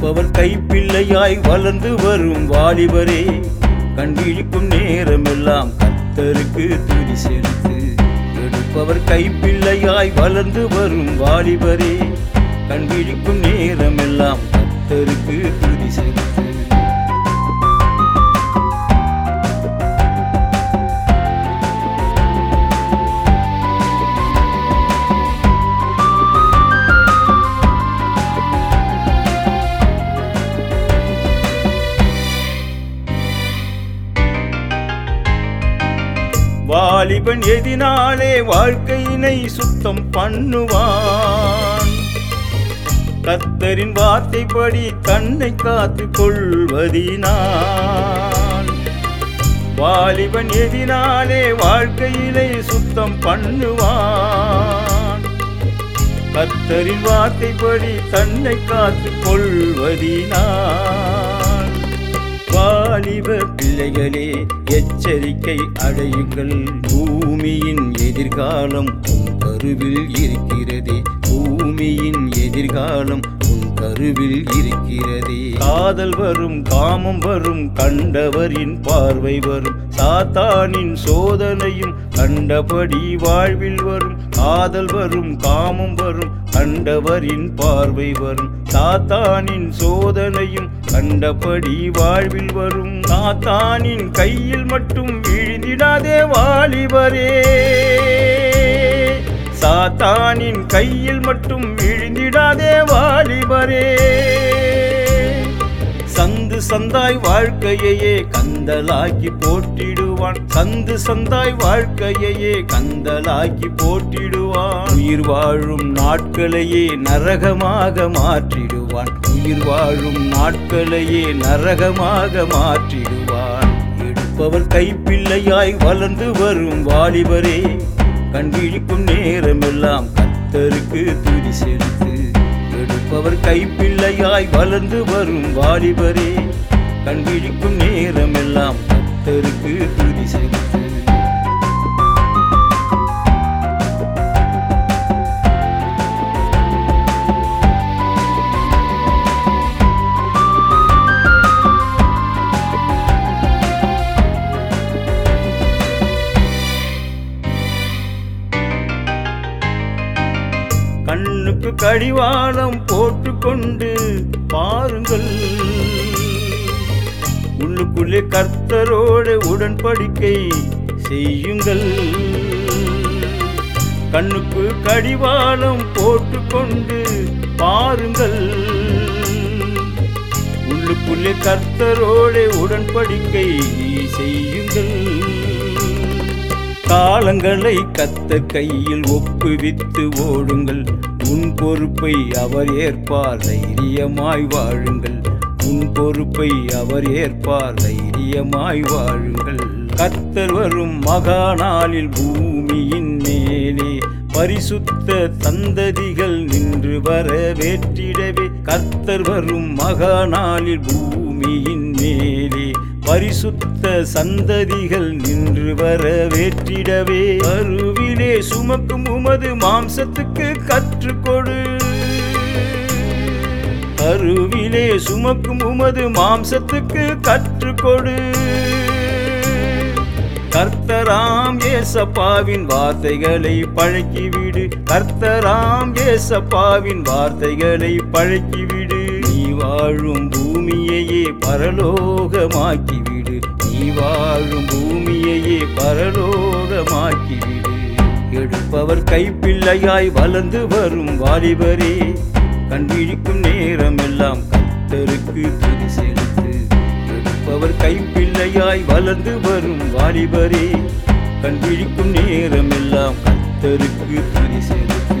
எடுப்பவர் கைப்பிள்ளையாய் வளர்ந்து வரும் வாலிபரே. கண்விழிக்கும் நேரமெல்லாம் கத்தருக்கு துதி செலுத்து. எடுப்பவர் கைப்பிள்ளையாய் வளர்ந்து வரும் வாலிபரே. கண்விழிக்கும் நேரமெல்லாம் கத்தருக்கு துதி செலுத்து. வாலிபன் எதினாலே வாழ்க்கையினை சுத்தம் பண்ணுவான். கத்தரின் வார்த்தைப்படி தன்னை காத்து கொள்வதினான் வாலிபன் எதினாலே வாழ்க்கையினை சுத்தம் பண்ணுவான். கத்தரின் வார்த்தைப்படி தன்னை காத்து கொள்வதினான் வாலிப பிள்ளைகளே எச்சரிக்கை அடையுங்கள். பூமியின் எதிர்காலம் உன் கருவில் இருக்கிறதே. பூமியின் எதிர்காலம் உன் கருவில் இருக்கிறதே. காதல் வரும் காமம் வரும் கண்டவரின் பார்வை வரும். சாத்தானின் சோதனையும் கண்டபடி வாழ்வில் வரும் காதல் வரும் காமம் வரும் கண்டவரின் பார்வை வரும். சாத்தானின் சோதனையும் கண்டபடி வாழ்வில் வரும். சாத்தானின் கையில் மட்டும் விழுந்திடாதே வாலிபரே. சாத்தானின் கையில் மட்டும் விழுந்திடாதே வாலிபரே. சந்து சந்தாய் வாழ்க்கையையே கந்தலாக்கி போட்டிடுவான் சந்து சந்தாய் வாழ்க்கையையே கந்தலாக்கி போட்டிடுவான் உயிர் வாழும் நாட்களையே நரகமாக மாற்றிடுவான். உயிர் வாழும் நாட்களையே நரகமாக மாற்றிடுவான். எடுப்பவர் கைப்பிள்ளையாய் வளர்ந்து வரும் வாலிபரே கண்விழிக்கும் நேரமெல்லாம் கத்தருக்கு துதி செலுத்து. எடுப்பவர் கைப்பிள்ளையாய் வளர்ந்து வரும் வாலிபரே கண்விழிக்கும் நேரமெல்லாம் கத்தருக்கு துதி செலுத்து. கண்ணுக்கு கடிவாளம் போட்டுக்கொண்டு பாருங்கள். உள்ளுக்குள்ளே கர்த்தரோடு உடன்படிக்கை செய்யுங்கள். கண்ணுக்கு கடிவாளம் போட்டுக்கொண்டு பாருங்கள். உள்ளுக்குள்ளே கர்த்தரோடு உடன்படிக்கை செய்யுங்கள். காலங்களை கத்த கையில் ஒப்புவித்து ஓடுங்கள். உன் பொறுப்பை அவர் ஏற்பார் தைரியமாய் வாழுங்கள். உன் பொறுப்பை அவர் ஏற்பார். தைரியமாய் வாழுங்கள். கர்த்தர் வரும் மகா நாளில் பூமியின் மேலே. பரிசுத்த சந்ததிகள் நின்று வர வேற்றிடவே கர்த்தர் வரும் மகா நாளில் பூமியின் மேலே. பரிசுத்த சந்ததிகள் நின்று வர வேற்றிடவே அருவிலே சுமக்கும் உமது மாம்சத்துக்கு கற்றுக்கொடு. அருவிலே சுமக்கும் உமது மாம்சத்துக்கு கற்றுக்கொடு. கர்த்தராம் ஏசப்பாவின் வார்த்தைகளை பழக்கிவிடு. கர்த்தராம் ஏசப்பாவின் வார்த்தைகளை பழக்கிவிடு. நீ வாழும் பூமியையே பரலோகமாக்கிவிடு. நீ வாழும் பூமியையே பரலோகமாக்கிவிடு. எடுப்பவர் கைப்பிள்ளையாய் வளர்ந்து வரும் வாலிபரே. கண் கண்விழிக்கும் நேரமெல்லாம் கத்தருக்கு துதி செலுத்து. எடுப்பவர் கைப்பிள்ளையாய் வளர்ந்து வரும் வாலிபரே கண் கண்விழிக்கும் நேரமெல்லாம் கத்தருக்கு துதி செலுத்து.